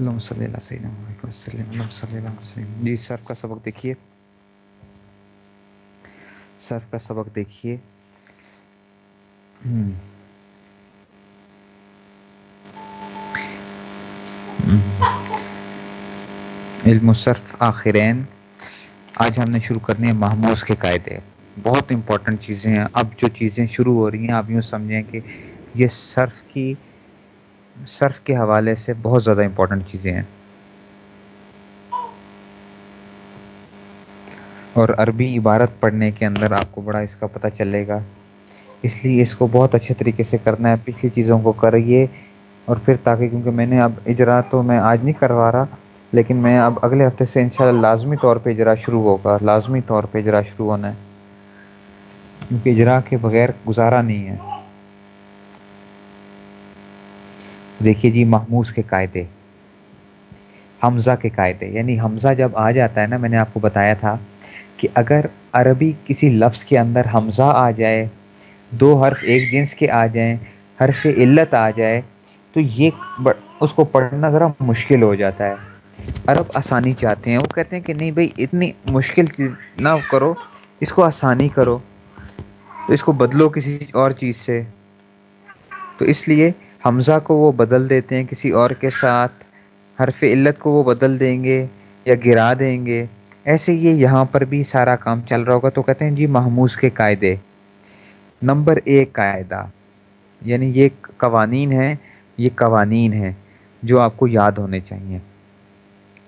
اللهم صل على سيدنا محمد وسلم. اللهم صل على وسلم جی صرف کا سبق دیکھیے. صرف کا سبق دیکھیے. ہم۔ علم صرف آخرین۔ آج ہم نے شروع کرنی ہے محموز کے قاعدے۔ بہت امپورٹنٹ چیزیں ہیں۔ اب جو چیزیں شروع ہو رہی ہیں، آپ یوں سمجھیں کہ یہ صرف کی صرف کے حوالے سے بہت زیادہ امپورٹنٹ چیزیں ہیں۔ اور عربی عبارت پڑھنے کے اندر آپ کو بڑا اس کا پتہ چلے گا۔ اس لیے اس کو بہت اچھے طریقے سے کرنا ہے۔ پچھلی چیزوں کو کریے اور پھر تاکہ کیونکہ میں نے اب اجرا تو میں آج نہیں کروا رہا، لیکن میں اب اگلے ہفتے سے انشاءاللہ لازمی طور پہ اجرا شروع ہوگا۔ لازمی طور پہ اجرا شروع ہونا ہے۔ کیونکہ اجرا کے بغیر گزارا نہیں ہے۔ دیکھیے جی محموز کے قاعدے۔ حمزہ کے قاعدے۔ یعنی حمزہ جب آ جاتا ہے نا، میں نے آپ کو بتایا تھا کہ اگر عربی کسی لفظ کے اندر حمزہ آ جائے، دو حرف ایک جنس کے آ جائیں، حرف علت آ جائے، تو یہ اس کو پڑھنا ذرا مشکل ہو جاتا ہے۔ عرب آسانی چاہتے ہیں۔ وہ کہتے ہیں کہ نہیں بھائی، اتنی مشکل چیز نہ کرو، اس کو آسانی کرو اس کو بدلو کسی اور چیز سے۔ تو اس لیے حمزہ کو وہ بدل دیتے ہیں، کسی اور کے ساتھ حرف علت کو وہ بدل دیں گے یا گرا دیں گے۔ ایسے یہ یہاں پر بھی سارا کام چل رہا ہوگا۔ تو کہتے ہیں جی محموز کے قاعدے۔ نمبر ایک قاعدہ یعنی یہ قوانین ہیں، یہ قوانین ہیں جو آپ کو یاد ہونے چاہیے۔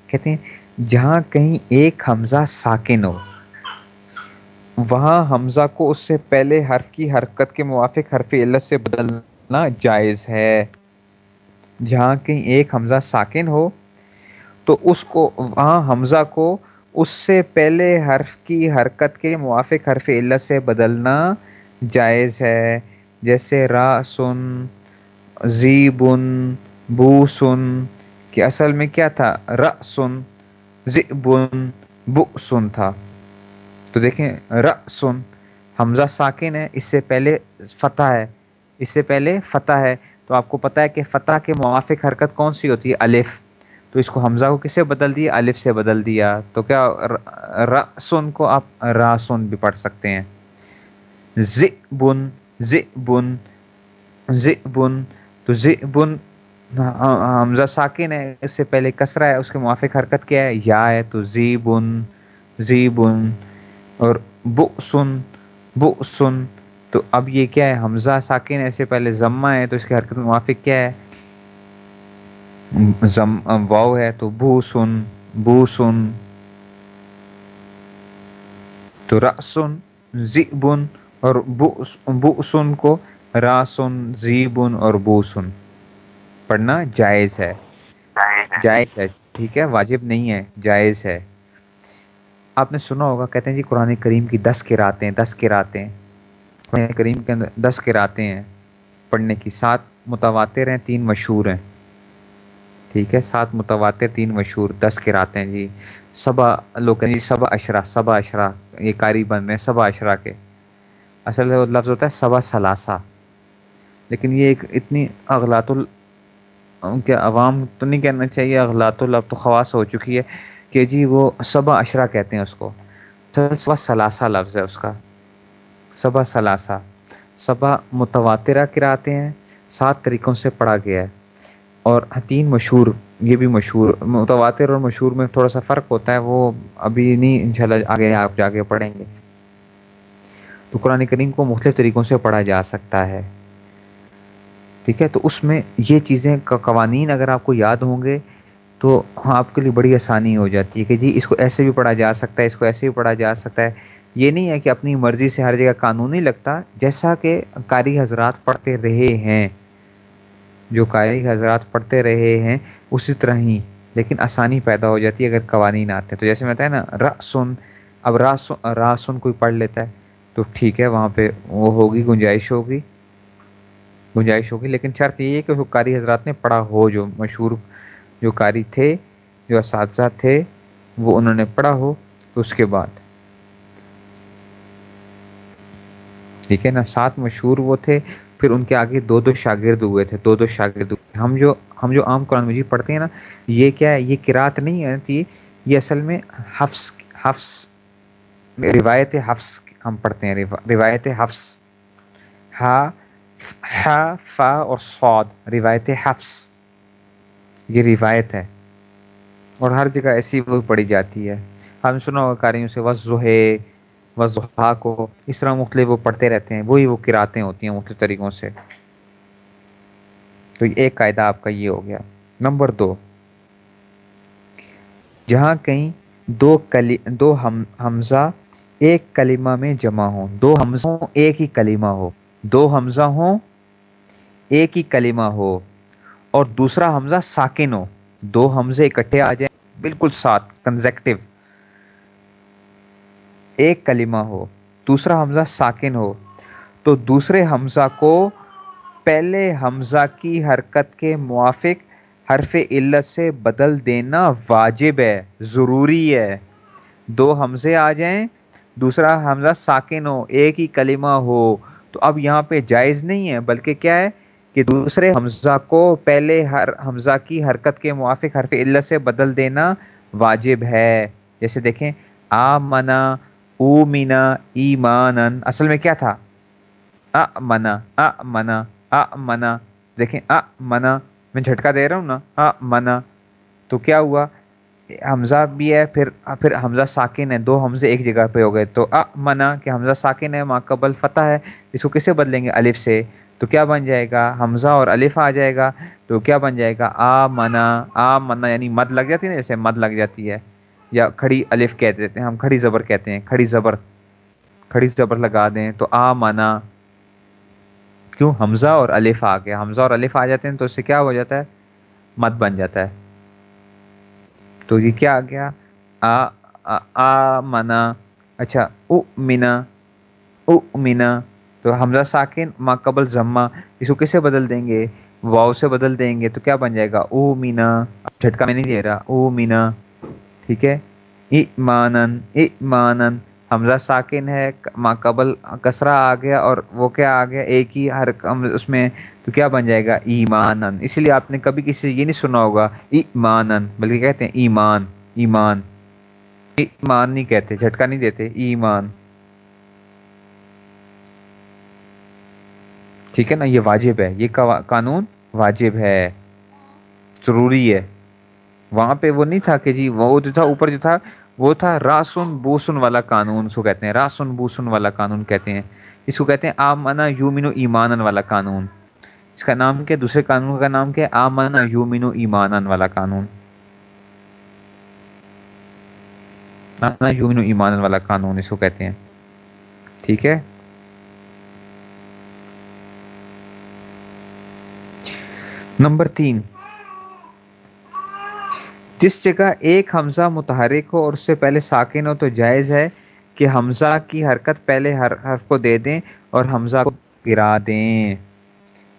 کہتے ہیں جہاں کہیں ایک حمزہ ساکن ہو، وہاں حمزہ کو اس سے پہلے حرف کی حرکت کے موافق حرف علت سے بدلنا جائز ہے۔ جہاں کہیں ایک حمزہ ساکن ہو، تو اس کو، وہاں حمزہ کو اس سے پہلے حرف کی حرکت کے موافق حرف علت سے بدلنا جائز ہے۔ جیسے را سن زی بن بو سن، کہ اصل میں کیا تھا؟ ر سن زی بن بو سن تھا۔ تو دیکھیں ر سن، حمزہ ساکن ہے، اس سے پہلے فتح ہے۔ اس سے پہلے فتح ہے۔ تو آپ کو پتہ ہے کہ فتح کے موافق حرکت کون سی ہوتی ہے؟ الف۔ تو اس کو حمزہ کو کسے بدل دیا؟ الف سے بدل دیا۔ تو کیا رسن کو آپ راسن بھی پڑھ سکتے ہیں۔ ز بن ز بن ز بن تو ز بن ہاں، حمزہ ساکن ہے۔ اس سے پہلے کسرا ہے۔ اس کے موافق حرکت کیا ہے؟ یا ہے۔ تو زی بن زی بن اور بو سن بو سن تو اب یہ کیا ہے؟ حمزہ ساکن ہے اس سے پہلے ضمہ ہے تو اس کی حرکت موافق کیا ہے؟ واؤ ہے تو بو سن بو سن۔ تو رسن زیبن اور بو سن کو راسن زیبن اور بو سن۔ پڑھنا جائز ہے۔ جائز ہے، ٹھیک ہے؟ واجب نہیں ہے، جائز ہے۔ آپ نے سنا ہوگا، کہتے ہیں جی قرآن کریم کی دس کراتے ہیں دس کراتے ہیں قرآن کریم کے اندر دس کراتے ہیں، پڑھنے کی۔ سات متواتر ہیں، تین مشہور ہیں۔ ٹھیک ہے، سات متواتر، تین مشہور، دس کراتے ہیں۔ جی صبا لوگ جی صبا اشرا صبا اشرا یہ کاری بن رہے ہیں صبا اشرا کے۔ اصل لفظ ہوتا ہے صبا ثلاثہ۔ لیکن یہ ایک اتنی اغلاط ال کیا عوام تو نہیں کہنا چاہیے، اغلاط ال، اب تو خواص ہو چکی ہے کہ جی وہ صبا اشرا کہتے ہیں اس کو۔ صبا ثلاثہ لفظ ہے اس کا۔ صبا ثلاثہ۔ صبا متواترہ کراتے ہیں، سات طریقوں سے پڑھا گیا ہے۔ اور تین مشہور، یہ بھی مشہور، متواتر اور مشہور میں تھوڑا سا فرق ہوتا ہے، وہ ابھی نہیں، انشاءاللہ آگے، آپ جا کے پڑھیں گے۔ تو قرآن کریم کو مختلف طریقوں سے پڑھا جا سکتا ہے۔ ٹھیک ہے، تو اس میں یہ چیزیں قوانین اگر آپ کو یاد ہوں گے، تو آپ کے لیے بڑی آسانی ہو جاتی ہے کہ جی اس کو ایسے بھی پڑھا جا سکتا ہے، اس کو ایسے بھی پڑھا جا سکتا ہے۔ یہ نہیں ہے کہ اپنی مرضی سے ہر جگہ قانونی لگتا، جیسا کہ قاری حضرات پڑھتے رہے ہیں۔ جو قاری حضرات پڑھتے رہے ہیں، اسی طرح ہی، لیکن آسانی پیدا ہو جاتی ہے اگر قوانین آتے ہیں۔ تو جیسے میں بتایا نا رسن اب راسن راسن کوئی پڑھ لیتا ہے، تو ٹھیک ہے، وہاں پہ وہ ہوگی، گنجائش ہوگی۔ گنجائش ہوگی، لیکن شرط یہ ہے کہ وہ قاری حضرات نے پڑھا ہو، جو مشہور، جو قاری تھے، جو اساتذہ تھے، وہ انہوں نے پڑھا ہو، تو اس کے بعد۔ ٹھیک ہے نا سات مشہور وہ تھے، پھر ان کے آگے دو دو شاگرد ہوئے تھے، دو دو شاگرد ہوئے ہم جو ہم جو عام قرآن مجید پڑھتے ہیں نا، یہ کیا ہے؟ یہ کراط نہیں ہے، یہ اصل میں حفظ حفظ، روایت حفظ ہم پڑھتے ہیں روایت حفظ۔ ہا ہا، فا اور سعود روایت حفظ۔ یہ روایت ہے۔ اور ہر جگہ ایسی وہ پڑھی جاتی ہے۔ ہم سنا ہوگا کاریوں سے وضحے وضحا کو اس طرح مختلف وہ پڑھتے رہتے ہیں، وہی وہ کراطیں ہوتی ہیں مختلف طریقوں سے۔ تو ایک قاعدہ آپ کا یہ ہو گیا۔ نمبر دو، جہاں کہیں دو کلی، دو حمزہ ایک کلمہ میں جمع ہو دو حمزہ ہوں، ایک ہی کلمہ ہو۔ دو حمزہ ہوں، ایک ہی کلمہ ہو۔ اور دوسرا حمزہ ساکن ہو۔ دو حمزے اکٹھے آ جائیں، بالکل ساتھ کنزیکٹو ایک کلمہ ہو، دوسرا حمزہ ساکن ہو۔ تو دوسرے حمزہ کو پہلے حمزہ کی حرکت کے موافق حرف علت سے بدل دینا واجب ہے، ضروری ہے۔ دو حمزے آ جائیں، دوسرا حمزہ ساکن ہو، ایک ہی کلمہ ہو۔ تو اب یہاں پہ جائز نہیں ہے، بلکہ کیا ہے کہ دوسرے حمزہ کو پہلے ہر حمزہ کی حرکت کے موافق حرف علت سے بدل دینا واجب ہے۔ جیسے دیکھیں آ منا او مینا ایمان اصل میں کیا تھا ا منا ا منا ا منا دیکھیں ا منا میں جھٹکا دے رہا ہوں نا ا منا تو کیا ہوا حمزہ بھی ہے پھر پھر حمزہ ساکن ہے دو حمزے ایک جگہ پہ ہو گئے تو ا منا کہ حمزہ ساکن ہے ماں قبل فتح ہے اس کو کسے بدلیں گے الف سے تو کیا بن جائے گا حمزہ اور الف آ جائے گا تو کیا بن جائے گا آ منا آ منا یعنی مد لگ جاتی ہے نا جیسے مد لگ جاتی ہے یا کھڑی الف کہہ دیتے ہیں، ہم کھڑی زبر کہتے ہیں، کھڑی زبر کھڑی زبر لگا دیں تو آ منا کیوں؟ حمزہ اور الف آ گیا۔ حمزہ اور الف آ جاتے ہیں تو اس سے کیا ہو جاتا ہے؟ مد بن جاتا ہے۔ تو یہ کیا آ گیا؟ آ آ منا اچھا او منا او منا تو حمزہ ساکن، ما قبل ضمہ، اس کو کسے بدل دیں گے؟ واؤ سے بدل دیں گے تو کیا بن جائے گا؟ او مینا۔ جھٹکا میں نہیں دے رہا۔ او مینا۔ ٹھیک ہے؟ ایمانن ایمانن حمزہ ساکن ہے ما قبل کسرا آ گیا اور وہ کیا آ گیا؟ ایک ہی ہر اس میں تو کیا بن جائے گا؟ ایمانن اسی لیے آپ نے کبھی کسی سے یہ نہیں سنا ہوگا۔ ایمانن بلکہ کہتے ہیں ایمان ایمان۔ ایمان نہیں کہتے، جھٹکا نہیں دیتے، ایمان۔ ٹھیک ہے نا؟ یہ واجب ہے، یہ قانون واجب ہے، ضروری ہے۔ وہاں پہ وہ نہیں تھا کہ جی وہ جو تھا، اوپر جو تھا، وہ تھا راسن بوسن والا قانون، اس کو کہتے ہیں۔ راسن بوسن والا قانون کہتے ہیں۔ اس کو کہتے ہیں آمنا یومن و ایمان والا قانون۔ اس کا نام کیا؟ دوسرے قانون کا نام کیا؟ آمنا یومن و ایمان والا قانون۔ یومن و ایمان والا قانون اس کو کہتے ہیں۔ ٹھیک ہے؟ نمبر تین۔ جس جگہ ایک حمزہ متحرک ہو اور اس سے پہلے ساکن ہو تو جائز ہے کہ حمزہ کی حرکت پہلے ہر حرف کو دے دیں اور حمزہ کو گرا دیں۔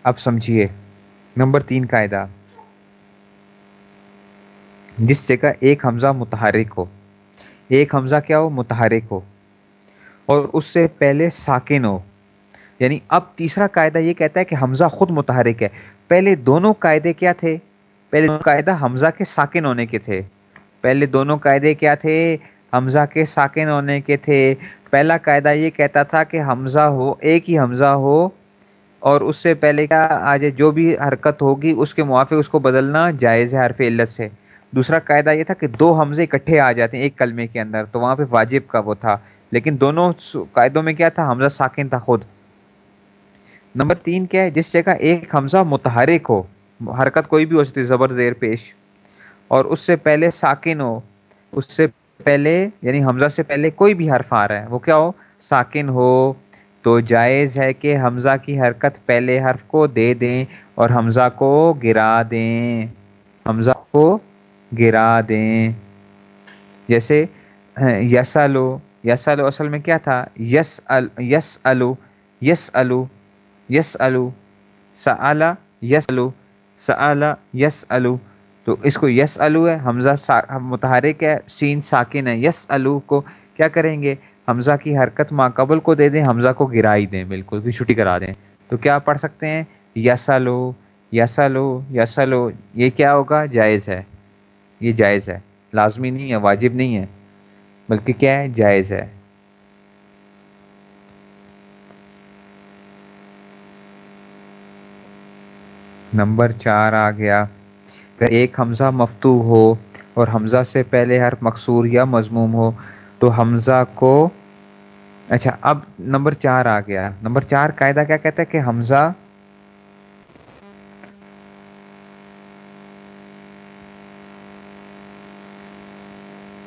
اب سمجھیے۔ نمبر تین قاعدہ۔ جس جگہ ایک حمزہ متحرک ہو، ایک حمزہ کیا ہو؟ متحرک ہو۔ اور اس سے پہلے ساکن ہو۔ یعنی اب تیسرا قاعدہ یہ کہتا ہے کہ حمزہ خود متحرک ہے۔ پہلے دونوں قاعدے کیا تھے؟ پہلے قاعدہ حمزہ کے ساکن ہونے کے تھے۔ پہلے دونوں قاعدے کیا تھے؟ حمزہ کے ساکن ہونے کے تھے۔ پہلا قاعدہ یہ کہتا تھا کہ حمزہ ہو، ایک ہی حمزہ ہو، اور اس سے پہلے کیا آج جو بھی حرکت ہوگی، اس کے موافق اس کو بدلنا جائز ہے حرف علت سے۔ دوسرا قاعدہ یہ تھا کہ دو حمزے اکٹھے آ جاتے ہیں ایک کلمے کے اندر، تو وہاں پہ واجب کا وہ تھا۔ لیکن دونوں قاعدوں میں کیا تھا؟ حمزہ ساکن تھا خود۔ نمبر تین کیا ہے؟ جس جگہ ایک حمزہ متحرک ہو حرکت کوئی بھی ہو سکتی، زبر، زیر، پیش۔ اور اس سے پہلے ساکن ہو، اس سے پہلے یعنی حمزہ سے پہلے کوئی بھی حرف آ رہا ہے، وہ کیا ہو؟ ساکن ہو۔ تو جائز ہے کہ حمزہ کی حرکت پہلے حرف کو دے دیں اور حمزہ کو گرا دیں۔ حمزہ کو گرا دیں۔ جیسے ہاں، یس الو یس الو اصل میں کیا تھا؟ یس ال یس الو یس الو یس الو سلا یس الو سلا یس الو تو اس کو یس الو ہے، حمزہ متحرک ہے، سین ساکن ہے یس الو کو کیا کریں گے؟ حمزہ کی حرکت ماں قبل کو دے دیں، حمزہ کو گرائی دیں، بالکل بھی چھٹی کرا دیں۔ تو کیا پڑھ سکتے ہیں؟ یسلو یسلو یسلو یہ کیا ہوگا؟ جائز ہے۔ یہ جائز ہے۔ لازمی نہیں ہے، واجب نہیں ہے، بلکہ کیا ہے؟ جائز ہے۔ نمبر چار آ گیا۔ اگر ایک حمزہ مفتو ہو اور حمزہ سے پہلے ہر مقصور یا مضموم ہو، تو حمزہ کو اچھا اب نمبر چار آ گیا۔ نمبر چار قاعدہ کیا کہتا ہے کہ حمزہ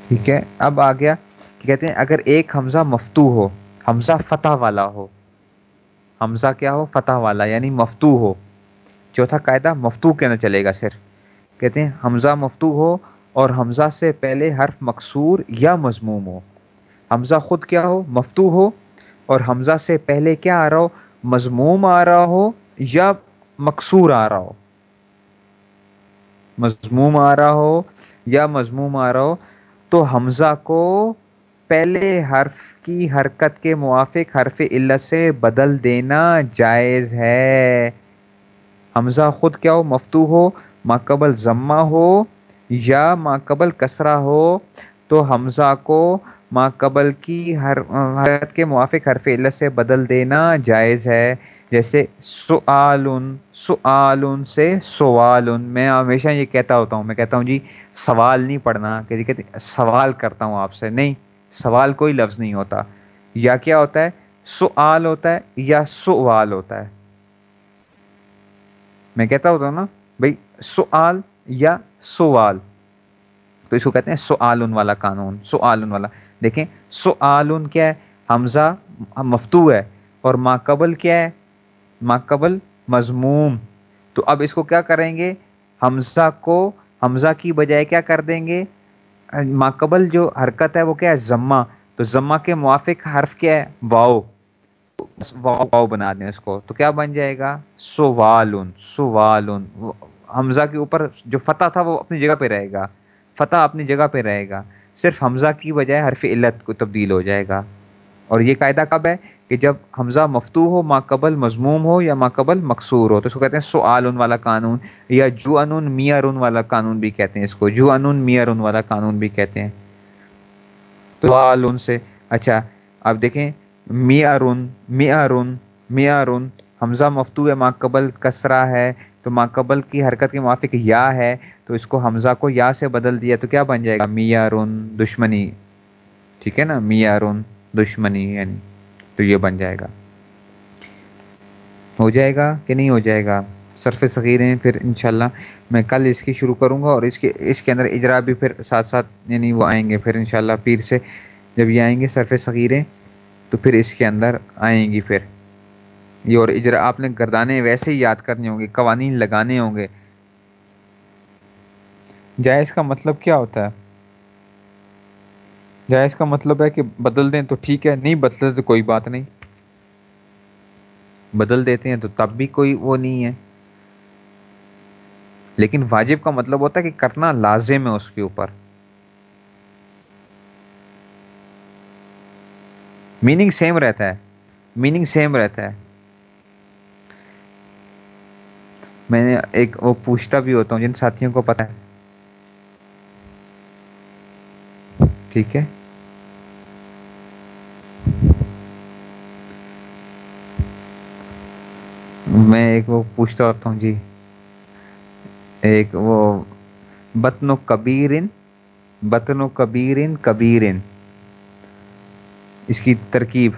ٹھیک ہے، اب آ گیا۔ کہ کہتے ہیں اگر ایک حمزہ مفتو ہو، حمزہ فتح والا ہو، حمزہ کیا ہو؟ فتح والا یعنی مفتو ہو۔ چوتھا قاعدہ مفتو کے نہ چلے گا صرف۔ کہتے ہیں، حمزہ مفتو ہو اور حمزہ سے پہلے حرف مقصور یا مضموم ہو۔ حمزہ خود کیا ہو؟ مفتو ہو۔ اور حمزہ سے پہلے کیا آ رہا ہو؟ مضموم آ رہا ہو یا مقصور آ رہا ہو۔ مضموم آ رہا ہو یا مضموم آ رہا ہو۔ تو حمزہ کو پہلے حرف کی حرکت کے موافق حرف علت سے بدل دینا جائز ہے۔ حمزہ خود کیا ہو؟ مفتو ہو ماقبل ضمہ ہو یا ماقبل کسرہ ہو۔ تو حمزہ کو ماقبل کی ہر حرکت کے موافق حرف علت سے بدل دینا جائز ہے۔ جیسے سعالن سعالن سے سوالن۔ میں ہمیشہ یہ کہتا ہوتا ہوں، میں کہتا ہوں جی سوال نہیں پڑھنا۔ کہ کہتے سوال کرتا ہوں آپ سے۔ نہیں، سوال کوئی لفظ نہیں ہوتا۔ یا کیا ہوتا ہے؟ سعال ہوتا ہے یا سوال ہوتا ہے۔ میں کہتا ہوتا ہوں نا بھائی سعال یا سوال۔ تو اس کو کہتے ہیں سعالن والا قانون سعالن والا۔ دیکھیں سعالن کیا ہے؟ حمزہ مفتو ہے اور ماقبل کیا ہے؟ ماقبل مضموم۔ تو اب اس کو کیا کریں گے؟ حمزہ کو، حمزہ کی بجائے کیا کر دیں گے؟ ماقبل جو حرکت ہے وہ کیا ہے؟ ضمہ۔ تو ضمہ کے موافق حرف کیا ہے؟ واؤ۔ واؤ واؤ بنا دیں اس کو، تو کیا بن جائے گا؟ سوالن سوالن حمزہ کے اوپر جو فتح تھا وہ اپنی جگہ پہ رہے گا۔ فتح اپنی جگہ پہ رہے گا۔ صرف حمزہ کی بجائے حرف علت کو تبدیل ہو جائے گا۔ اور یہ قاعدہ کب ہے؟ کہ جب حمزہ مفتو ہو ماقبل مضموم ہو یا ماقبل مقصور ہو، تو اس کو کہتے ہیں سعال ان والا قانون یا جو انون میئر ان والا قانون بھی کہتے ہیں اس کو۔ جو انون میئر ان والا قانون بھی کہتے ہیں۔ تو ان سے اچھا اب دیکھیں میارن میارن میارن حمزہ مفتو ہے ماقبل کسرا ہے۔ تو ماقبل کی حرکت کے موافق یا ہے، تو اس کو حمزہ کو یا سے بدل دیا تو کیا بن جائے گا؟ میارن دشمنی۔ ٹھیک ہے نا؟ میارن دشمنی یعنی تو یہ بن جائے گا۔ ہو جائے گا کہ نہیں ہو جائے گا؟ صرف صغیریں پھر انشاءاللہ میں کل اس کی شروع کروں گا اور اس کے اس کے اندر اجرا بھی پھر ساتھ ساتھ یعنی وہ آئیں گے پھر انشاءاللہ پیر سے۔ جب یہ آئیں گے صرف صغیریں تو پھر اس کے اندر آئیں گی پھر۔ یہ اور اجرا آپ نے گردانے ویسے ہی یاد کرنے ہوں گے قوانین لگانے ہوں گے۔ جائز کا مطلب کیا ہوتا ہے؟ جائز کا مطلب ہے کہ بدل دیں تو ٹھیک ہے، نہیں بدلے تو کوئی بات نہیں۔ بدل دیتے ہیں تو تب بھی کوئی وہ نہیں ہے۔ لیکن واجب کا مطلب ہوتا ہے کہ کرنا لازم ہے اس کے اوپر۔ میننگ سیم رہتا ہے. میننگ سیم رہتا ہے. میں نے ایک وہ پوچھتا بھی ہوتا ہوں جن ساتھیوں کو پتا ہے. ٹھیک ہے؟ میں ایک وہ پوچھتا ہوتا ہوں جی. ایک وہ بطن و کبیرن، بطن و کبیرن کبیرن. اس کی ترکیب،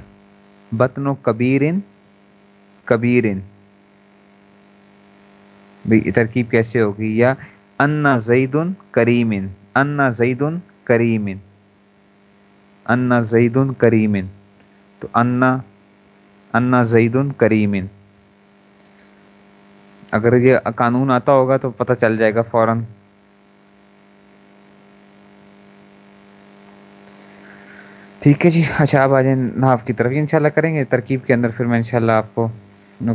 بطن و کبیرن۔ کبیرن ترکیب کیسے ہوگی؟ یا انا زید کریمن، انا زید کریمن۔ انا زید کریمن۔ تو انا انا زید کریمن۔ اگر یہ قانون آتا ہوگا تو پتہ چل جائے گا فوراً۔ ٹھیک ہے جی اچھا آپ آ جائیں ناف کی طرف ان شاء اللہ کریں گے۔ ترکیب کے اندر پھر میں ان شاء اللہ آپ کو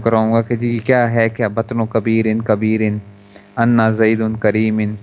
کراؤں گا کہ جی کیا ہے، کیا بطن و کبیر، ان کبیر ان انا زید ان کریم ان